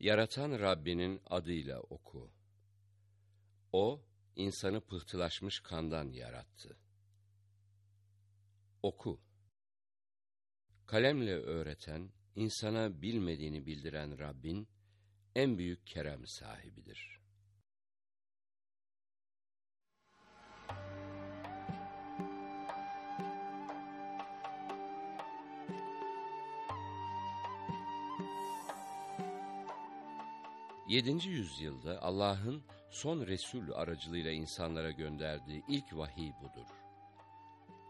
Yaratan Rabbinin adıyla oku. O, insanı pıhtılaşmış kandan yarattı. Oku. Kalemle öğreten, insana bilmediğini bildiren Rabbin, en büyük kerem sahibidir. Yedinci yüzyılda Allah'ın son Resul aracılığıyla insanlara gönderdiği ilk vahiy budur.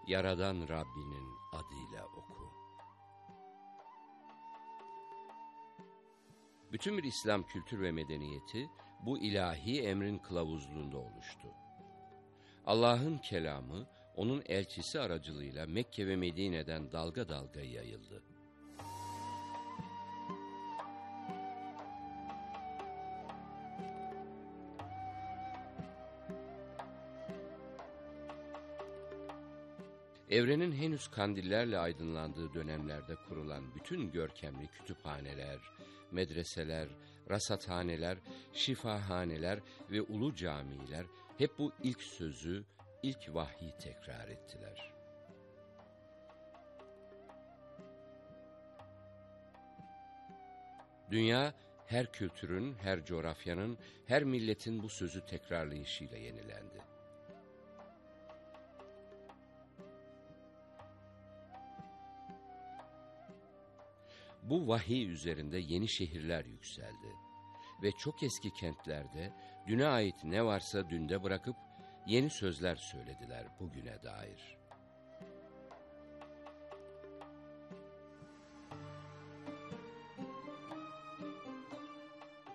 Yaradan Rabbinin adıyla oku. Bütün bir İslam kültür ve medeniyeti bu ilahi emrin kılavuzluğunda oluştu. Allah'ın kelamı onun elçisi aracılığıyla Mekke ve Medine'den dalga dalga yayıldı. Evrenin henüz kandillerle aydınlandığı dönemlerde kurulan bütün görkemli kütüphaneler, medreseler, rasathaneler, şifahaneler ve ulu camiler hep bu ilk sözü, ilk vahyi tekrar ettiler. Dünya her kültürün, her coğrafyanın, her milletin bu sözü tekrarlayışıyla yenilendi. Bu vahiy üzerinde yeni şehirler yükseldi. Ve çok eski kentlerde düne ait ne varsa dünde bırakıp yeni sözler söylediler bugüne dair.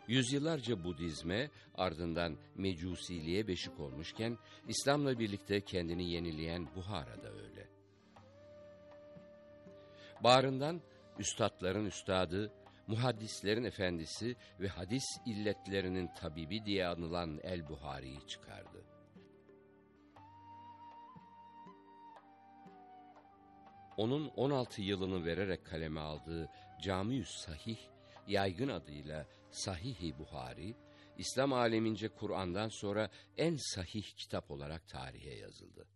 Yüzyıllarca Budizme ardından Mecusiliğe beşik olmuşken İslam'la birlikte kendini yenileyen Buhara'da öyle. Bağrından üstadların üstadı, muhaddislerin efendisi ve hadis illetlerinin tabibi diye anılan El-Buhari'yi çıkardı. Onun 16 yılını vererek kaleme aldığı Camiüs Sahih, yaygın adıyla Sahih-i Buhari, İslam alemince Kur'an'dan sonra en sahih kitap olarak tarihe yazıldı.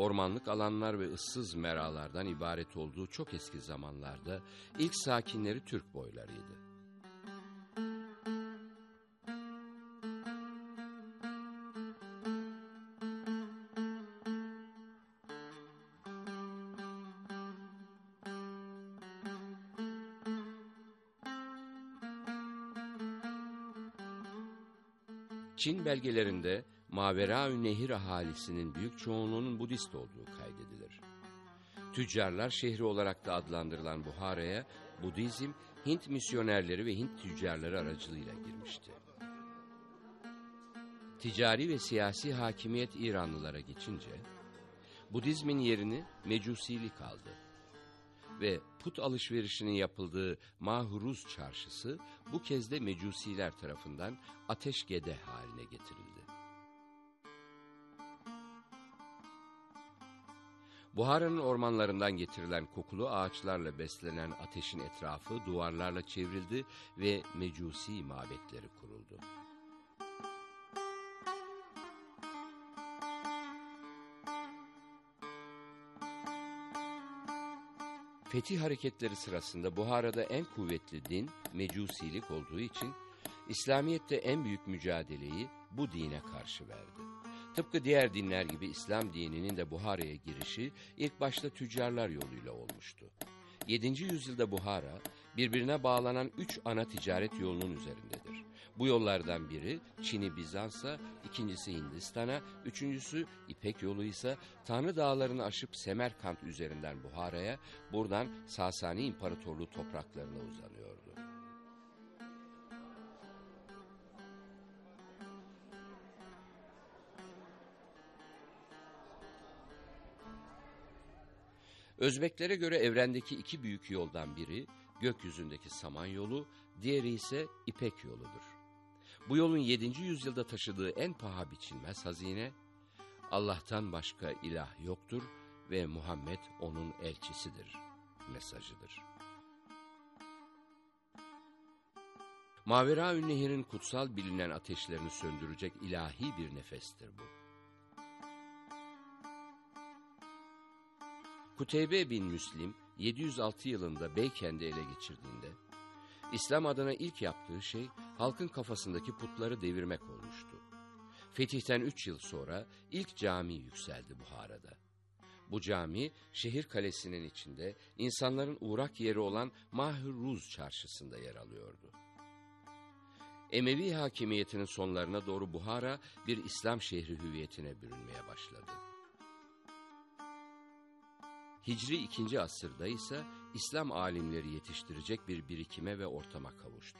Ormanlık alanlar ve ıssız meralardan ibaret olduğu çok eski zamanlarda ilk sakinleri Türk boylarıydı. Çin belgelerinde Maveraü Nehir ahalisinin büyük çoğunluğunun Budist olduğu kaydedilir. Tüccarlar şehri olarak da adlandırılan Buhara'ya Budizm, Hint misyonerleri ve Hint tüccarları aracılığıyla girmişti. Ticari ve siyasi hakimiyet İranlılara geçince, Budizmin yerini Mecusilik aldı ve put alışverişinin yapıldığı Mahuruz çarşısı bu kez de Mecusiler tarafından ateşgede haline getirildi. Buhara'nın ormanlarından getirilen kokulu ağaçlarla beslenen ateşin etrafı duvarlarla çevrildi ve mecusi mabetleri kuruldu. Fetih hareketleri sırasında Buhara'da en kuvvetli din mecusilik olduğu için İslamiyet'te en büyük mücadeleyi bu dine karşı verdi. Tıpkı diğer dinler gibi İslam dininin de Buhara'ya girişi ilk başta tüccarlar yoluyla olmuştu. 7. yüzyılda Buhara, birbirine bağlanan üç ana ticaret yolunun üzerindedir. Bu yollardan biri Çin'i Bizans'a, ikincisi Hindistan'a, üçüncüsü İpek yolu ise Tanrı dağlarını aşıp Semerkant üzerinden Buhara'ya, buradan Sasani İmparatorluğu topraklarına uzanıyordu. Özbeklere göre evrendeki iki büyük yoldan biri gökyüzündeki Samanyolu, diğeri ise İpek yoludur. Bu yolun 7. yüzyılda taşıdığı en paha biçilmez hazine, Allah'tan başka ilah yoktur ve Muhammed onun elçisidir mesajıdır. Mavera Nehir'in kutsal bilinen ateşlerini söndürecek ilahi bir nefestir bu. Kuteybe bin Müslim 706 yılında Beykent'i ele geçirdiğinde İslam adına ilk yaptığı şey halkın kafasındaki putları devirmek olmuştu. Fetihten üç yıl sonra ilk cami yükseldi Buhara'da. Bu cami şehir kalesinin içinde insanların uğrak yeri olan Mahir Ruz çarşısında yer alıyordu. Emevi hakimiyetinin sonlarına doğru Buhara bir İslam şehri hüviyetine bürünmeye başladı. Hicri 2. asırda ise İslam alimleri yetiştirecek bir birikime ve ortama kavuştu.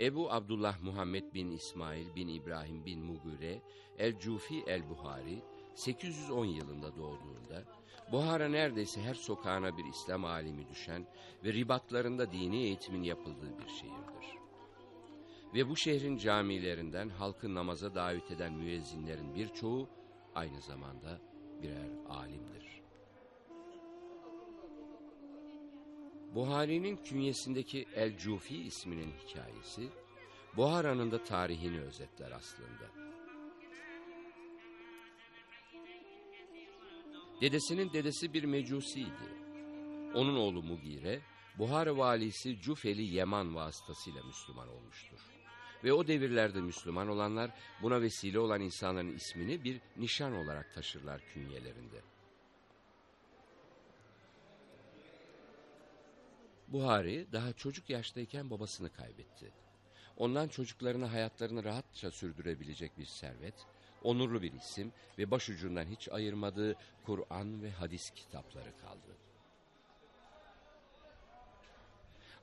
Ebu Abdullah Muhammed bin İsmail bin İbrahim bin Mugire el-Cufi el-Buhari 810 yılında doğduğunda Buhara neredeyse her sokağına bir İslam alimi düşen ve ribatlarında dini eğitimin yapıldığı bir şehirdir. Ve bu şehrin camilerinden halkı namaza davet eden müezzinlerin birçoğu aynı zamanda birer alimdir. Buhari'nin künyesindeki El-Cufi isminin hikayesi, Buhara'nın da tarihini özetler aslında. Dedesinin dedesi bir mecusiydi. Onun oğlu Mugire, Buhara valisi Cufeli Yeman vasıtasıyla Müslüman olmuştur. Ve o devirlerde Müslüman olanlar buna vesile olan insanların ismini bir nişan olarak taşırlar künyelerinde. Buhari daha çocuk yaştayken babasını kaybetti. Ondan çocuklarına hayatlarını rahatça sürdürebilecek bir servet, onurlu bir isim ve başucundan hiç ayırmadığı Kur'an ve hadis kitapları kaldı.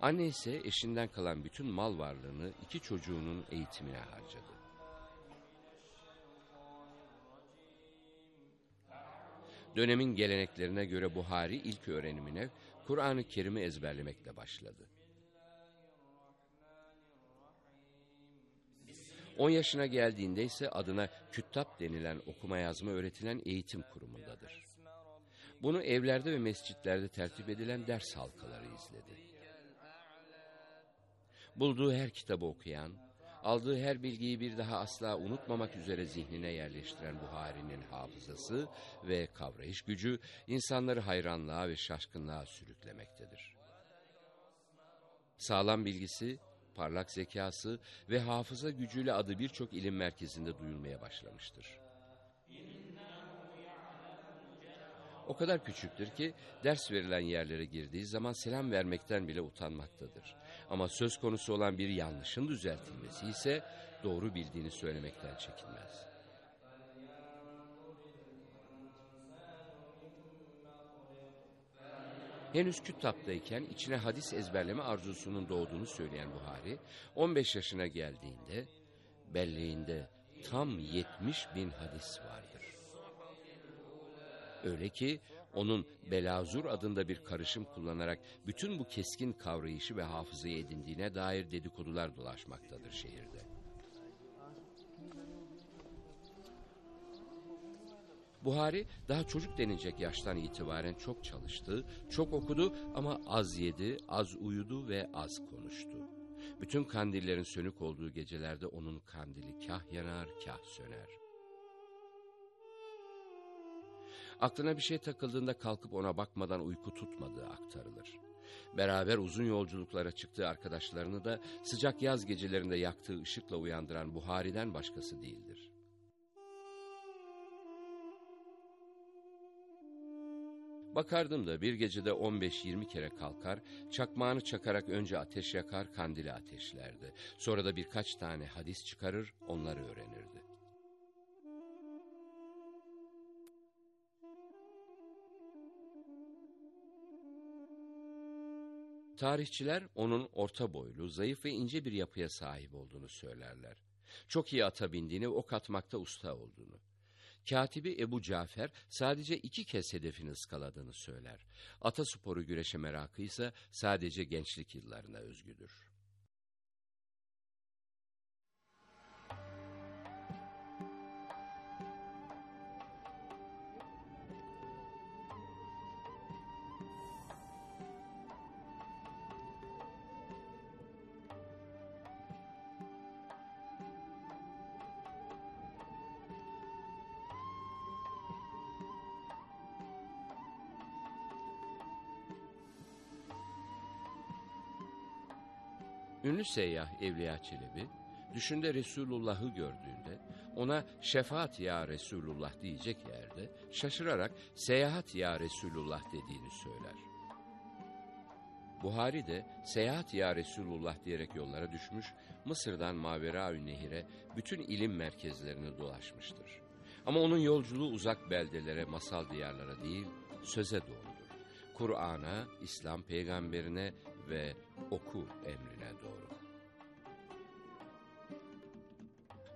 Anne ise eşinden kalan bütün mal varlığını iki çocuğunun eğitimine harcadı. Dönemin geleneklerine göre Buhari ilk öğrenimine Kur'an-ı Kerim'i ezberlemekle başladı. 10 yaşına geldiğinde ise adına küttap denilen okuma yazma öğretilen eğitim kurumundadır. Bunu evlerde ve mescitlerde tertip edilen ders halkaları izledi. Bulduğu her kitabı okuyan, aldığı her bilgiyi bir daha asla unutmamak üzere zihnine yerleştiren Buhari'nin hafızası ve kavrayış gücü insanları hayranlığa ve şaşkınlığa sürüklemektedir. Sağlam bilgisi, parlak zekası ve hafıza gücüyle adı birçok ilim merkezinde duyulmaya başlamıştır. O kadar küçüktür ki ders verilen yerlere girdiği zaman selam vermekten bile utanmaktadır. Ama söz konusu olan bir yanlışın düzeltilmesi ise doğru bildiğini söylemekten çekinmez. Henüz kütaptayken içine hadis ezberleme arzusunun doğduğunu söyleyen Buhari, 15 yaşına geldiğinde belleğinde tam 70 bin hadis vardır. Öyle ki onun Belazur adında bir karışım kullanarak bütün bu keskin kavrayışı ve hafızayı edindiğine dair dedikodular dolaşmaktadır şehirde. Buhari daha çocuk denilecek yaştan itibaren çok çalıştı, çok okudu ama az yedi, az uyudu ve az konuştu. Bütün kandillerin sönük olduğu gecelerde onun kandili kah yanar kah söner. Aklına bir şey takıldığında kalkıp ona bakmadan uyku tutmadığı aktarılır. Beraber uzun yolculuklara çıktığı arkadaşlarını da sıcak yaz gecelerinde yaktığı ışıkla uyandıran Buhari'den başkası değildir. Bakardım da bir gecede 15-20 kere kalkar, çakmağını çakarak önce ateş yakar, kandili ateşlerdi. Sonra da birkaç tane hadis çıkarır, onları öğrenirdi. Tarihçiler onun orta boylu, zayıf ve ince bir yapıya sahip olduğunu söylerler. Çok iyi ata bindiğini, ok atmakta usta olduğunu. Katibi Ebu Cafer sadece iki kez hedefini ıskaladığını söyler. Atasporu güreşe merakı ise sadece gençlik yıllarına özgüdür. Ünlü seyyah Evliya Çelebi, düşünde Resulullah'ı gördüğünde ona şefaat ya Resulullah diyecek yerde şaşırarak seyahat ya Resulullah dediğini söyler. Buhari de seyahat ya Resulullah diyerek yollara düşmüş, Mısır'dan Maveraü Nehir'e bütün ilim merkezlerini dolaşmıştır. Ama onun yolculuğu uzak beldelere, masal diyarlara değil, söze doğrudur. Kur'an'a, İslam peygamberine ve oku emrine doğru.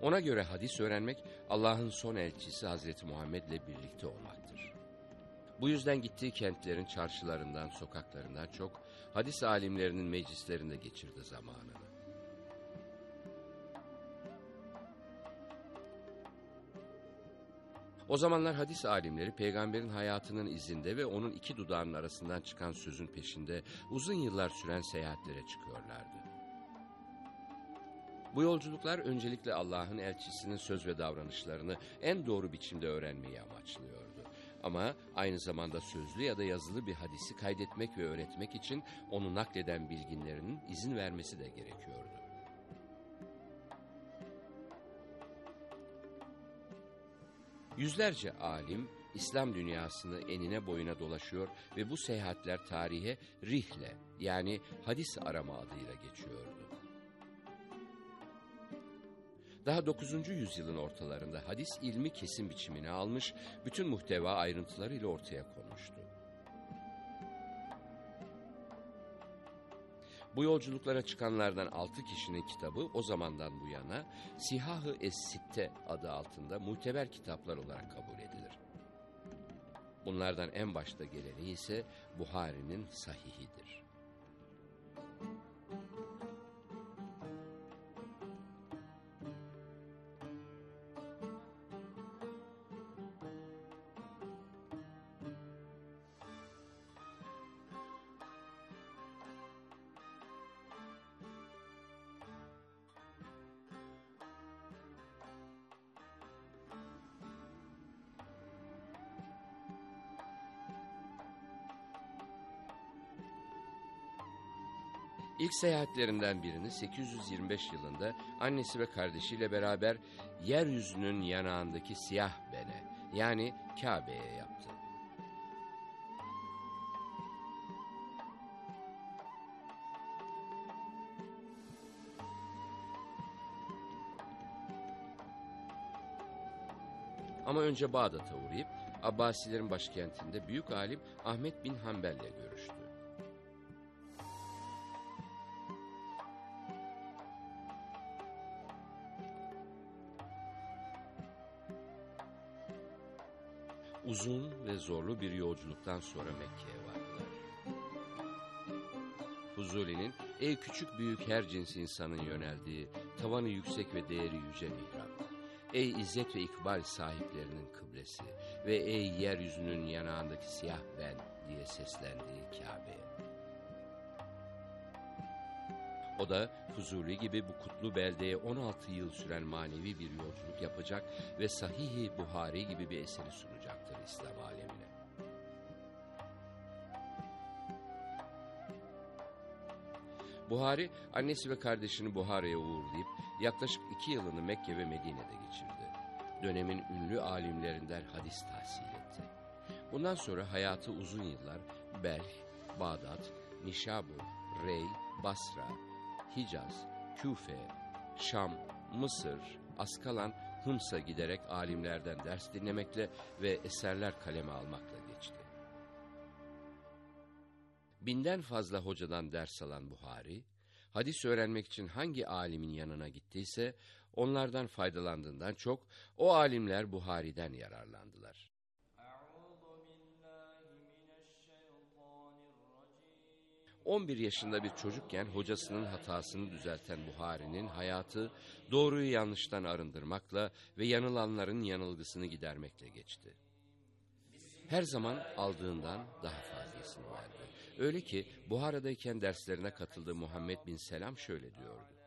Ona göre hadis öğrenmek Allah'ın son elçisi Hazreti Muhammed'le birlikte olmaktır. Bu yüzden gittiği kentlerin çarşılarından, sokaklarından çok hadis alimlerinin meclislerinde geçirdi zamanını. O zamanlar hadis alimleri peygamberin hayatının izinde ve onun iki dudağının arasından çıkan sözün peşinde uzun yıllar süren seyahatlere çıkıyorlardı. Bu yolculuklar öncelikle Allah'ın elçisinin söz ve davranışlarını en doğru biçimde öğrenmeyi amaçlıyordu. Ama aynı zamanda sözlü ya da yazılı bir hadisi kaydetmek ve öğretmek için onu nakleden bilginlerinin izin vermesi de gerekiyordu. Yüzlerce alim İslam dünyasını enine boyuna dolaşıyor ve bu seyahatler tarihe rihle yani hadis arama adıyla geçiyordu. Daha 9. yüzyılın ortalarında hadis ilmi kesim biçimini almış, bütün muhteva ayrıntılarıyla ortaya konmuştu. Bu yolculuklara çıkanlardan altı kişinin kitabı o zamandan bu yana Sihah-ı Es-Sitte adı altında muteber kitaplar olarak kabul edilir. Bunlardan en başta geleni ise Buhari'nin sahihidir. İlk seyahatlerinden birini 825 yılında annesi ve kardeşiyle beraber yeryüzünün yanağındaki siyah bene yani Kabe'ye yaptı. Ama önce Bağdat'a uğrayıp Abbasilerin başkentinde büyük alim Ahmet bin Hanbel'le görüştü. Uzun ve zorlu bir yolculuktan sonra Mekke'ye vardılar. Fuzuli'nin ey küçük büyük her cins insanın yöneldiği, tavanı yüksek ve değeri yüce mihrap. Ey izzet ve ikbal sahiplerinin kıblesi ve ey yeryüzünün yanağındaki siyah ben diye seslendiği Kabe'ye. O da Fuzuli gibi bu kutlu beldeye 16 yıl süren manevi bir yolculuk yapacak ve Sahih-i Buhari gibi bir eseri sunacaktır İslam alemine. Buhari, annesi ve kardeşini Buhara'ya uğurlayıp yaklaşık iki yılını Mekke ve Medine'de geçirdi. Dönemin ünlü alimlerinden hadis tahsil etti. Bundan sonra hayatı uzun yıllar Belh, Bağdat, Nişabur, Rey, Basra, Hicaz, Küfe, Şam, Mısır, Askalan, Hıms'a giderek alimlerden ders dinlemekle ve eserler kaleme almakla geçti. Binden fazla hocadan ders alan Buhari, hadis öğrenmek için hangi alimin yanına gittiyse onlardan faydalandığından çok o alimler Buhari'den yararlandılar. 11 yaşında bir çocukken hocasının hatasını düzelten Buhari'nin hayatı doğruyu yanlıştan arındırmakla ve yanılanların yanılgısını gidermekle geçti. Her zaman aldığından daha fazlasını verdi. Öyle ki Buhara'dayken derslerine katıldığı Muhammed bin Selam şöyle diyordu.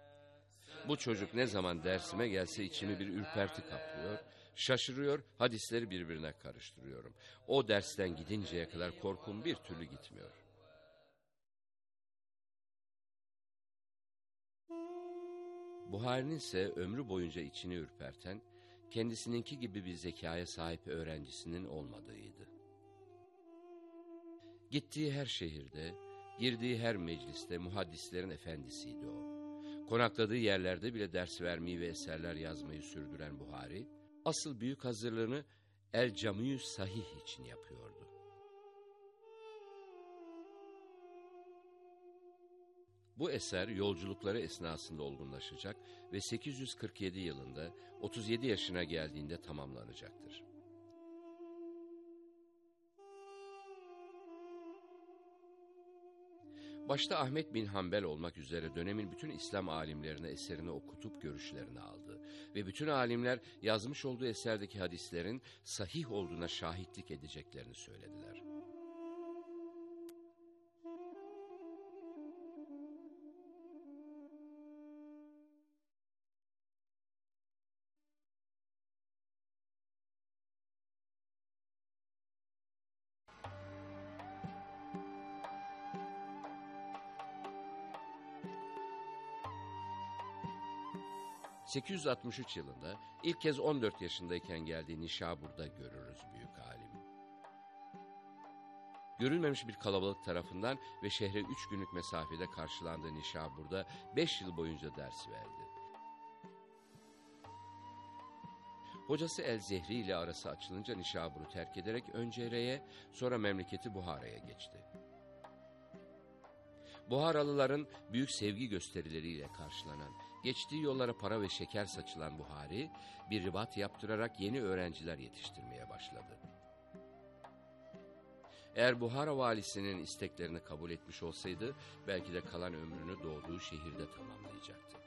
Bu çocuk ne zaman dersime gelse içimi bir ürperti kaplıyor, şaşırıyor, hadisleri birbirine karıştırıyorum. O dersten gidinceye kadar korkum bir türlü gitmiyor. Buhari'nin ise ömrü boyunca içini ürperten, kendisininki gibi bir zekaya sahip öğrencisinin olmadığıydı. Gittiği her şehirde, girdiği her mecliste muhaddislerin efendisiydi o. Konakladığı yerlerde bile ders vermeyi ve eserler yazmayı sürdüren Buhari, asıl büyük hazırlığını El Camiyü Sahih için yapıyordu. Bu eser yolculukları esnasında olgunlaşacak ve 847 yılında 37 yaşına geldiğinde tamamlanacaktır. Başta Ahmet bin Hanbel olmak üzere dönemin bütün İslam alimlerine eserini okutup görüşlerini aldı. Ve bütün alimler yazmış olduğu eserdeki hadislerin sahih olduğuna şahitlik edeceklerini söylediler. 863 yılında ilk kez 14 yaşındayken geldiği Nişabur'da görürüz büyük alim. Görülmemiş bir kalabalık tarafından ve şehre üç günlük mesafede karşılandığı Nişabur'da beş yıl boyunca ders verdi. Hocası El Zehri ile arası açılınca Nişabur'u terk ederek önce Re'ye sonra memleketi Buhara'ya geçti. Buharalıların büyük sevgi gösterileriyle karşılanan Geçtiği yollara para ve şeker saçılan Buhari, bir ribat yaptırarak yeni öğrenciler yetiştirmeye başladı. Eğer Buhara valisinin isteklerini kabul etmiş olsaydı, belki de kalan ömrünü doğduğu şehirde tamamlayacaktı.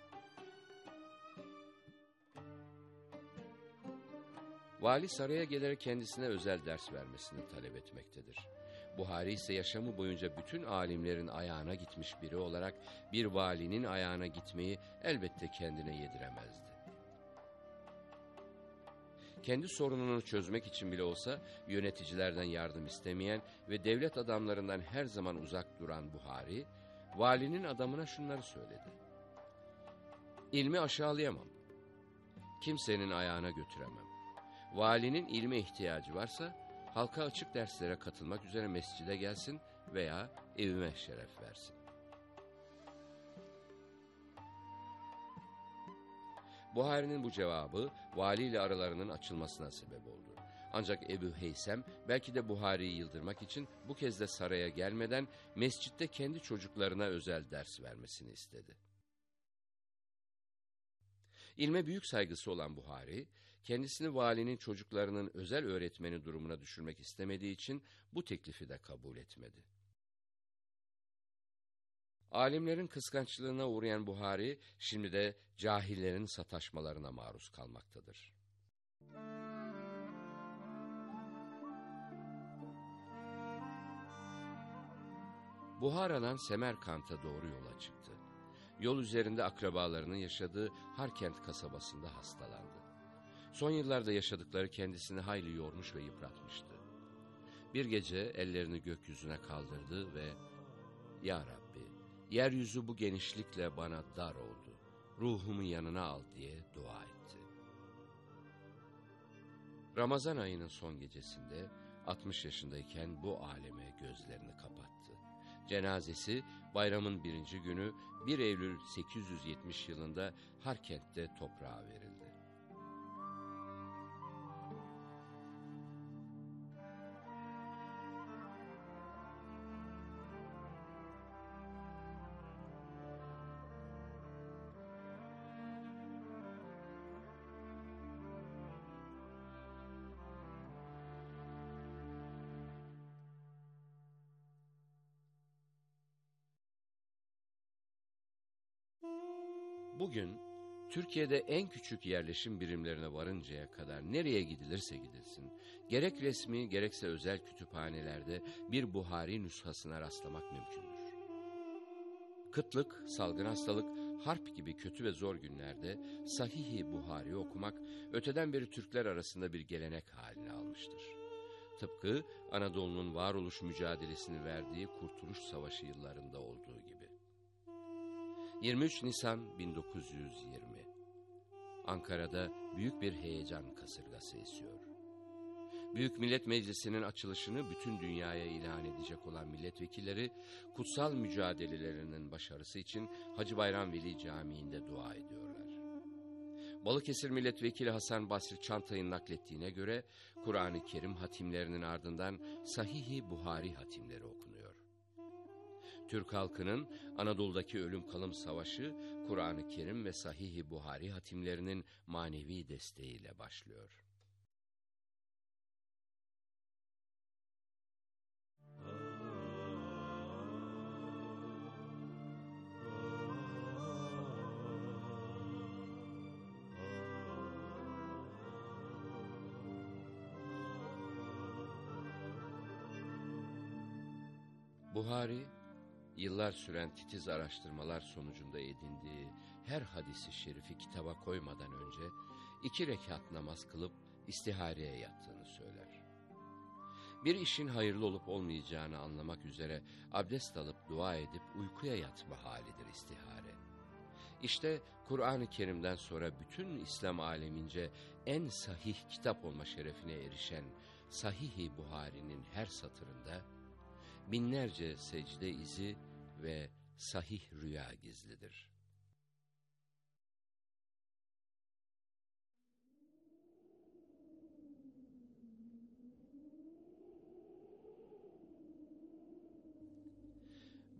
Vali saraya gelerek kendisine özel ders vermesini talep etmektedir. Buhari ise yaşamı boyunca bütün alimlerin ayağına gitmiş biri olarak bir valinin ayağına gitmeyi elbette kendine yediremezdi. Kendi sorununu çözmek için bile olsa yöneticilerden yardım istemeyen ve devlet adamlarından her zaman uzak duran Buhari, valinin adamına şunları söyledi. İlmi aşağılayamam. Kimsenin ayağına götüremem. Valinin ilme ihtiyacı varsa halka açık derslere katılmak üzere mescide gelsin veya evime şeref versin. Buhari'nin bu cevabı valiyle aralarının açılmasına sebep oldu. Ancak Ebu Heysem belki de Buhari'yi yıldırmak için bu kez de saraya gelmeden mescitte kendi çocuklarına özel ders vermesini istedi. İlme büyük saygısı olan Buhari, kendisini valinin çocuklarının özel öğretmeni durumuna düşürmek istemediği için bu teklifi de kabul etmedi. Alimlerin kıskançlığına uğrayan Buhari, şimdi de cahillerin sataşmalarına maruz kalmaktadır. Buhara'dan Semerkant'a doğru yola çıktı. yol üzerinde akrabalarının yaşadığı Harkent kasabasında hastalandı. Son yıllarda yaşadıkları kendisini hayli yormuş ve yıpratmıştı. Bir gece ellerini gökyüzüne kaldırdı ve ''Ya Rabbi, yeryüzü bu genişlikle bana dar oldu. Ruhumu yanına al.'' diye dua etti. Ramazan ayının son gecesinde 60 yaşındayken bu aleme gözlerini kapattı. Cenazesi bayramın birinci günü 1 Eylül 870 yılında Harkent'te toprağa verildi. Türkiye'de en küçük yerleşim birimlerine varıncaya kadar nereye gidilirse gidilsin, gerek resmi gerekse özel kütüphanelerde bir Buhari nüshasına rastlamak mümkündür. Kıtlık, salgın hastalık, harp gibi kötü ve zor günlerde Sahih-i Buhari okumak öteden beri Türkler arasında bir gelenek haline almıştır. Tıpkı Anadolu'nun varoluş mücadelesini verdiği Kurtuluş Savaşı yıllarında olduğu gibi. 23 Nisan 1920 Ankara'da büyük bir heyecan kasırgası esiyor. Büyük Millet Meclisi'nin açılışını bütün dünyaya ilan edecek olan milletvekilleri kutsal mücadelelerinin başarısı için Hacı Bayram Veli Camii'nde dua ediyorlar. Balıkesir Milletvekili Hasan Basri Çantay'ın naklettiğine göre Kur'an-ı Kerim hatimlerinin ardından Sahih-i Buhari hatimleri okunuyor. Türk halkının Anadolu'daki ölüm kalım savaşı Kur'an-ı Kerim ve Sahih-i Buhari hatimlerinin manevi desteğiyle başlıyor. Buhari yıllar süren titiz araştırmalar sonucunda edindiği her hadisi şerifi kitaba koymadan önce iki rekat namaz kılıp istihareye yattığını söyler. Bir işin hayırlı olup olmayacağını anlamak üzere abdest alıp dua edip uykuya yatma halidir istihare. İşte Kur'an-ı Kerim'den sonra bütün İslam alemince en sahih kitap olma şerefine erişen Sahih-i Buhari'nin her satırında binlerce secde izi ve sahih rüya gizlidir.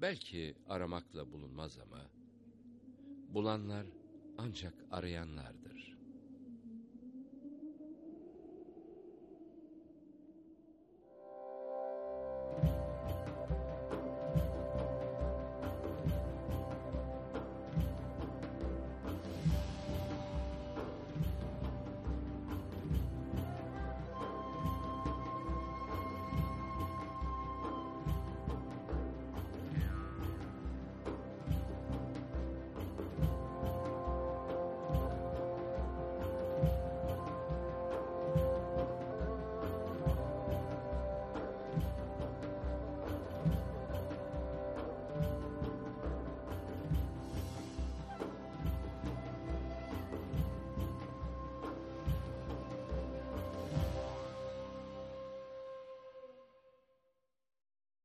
Belki aramakla bulunmaz ama bulanlar ancak arayanlardır.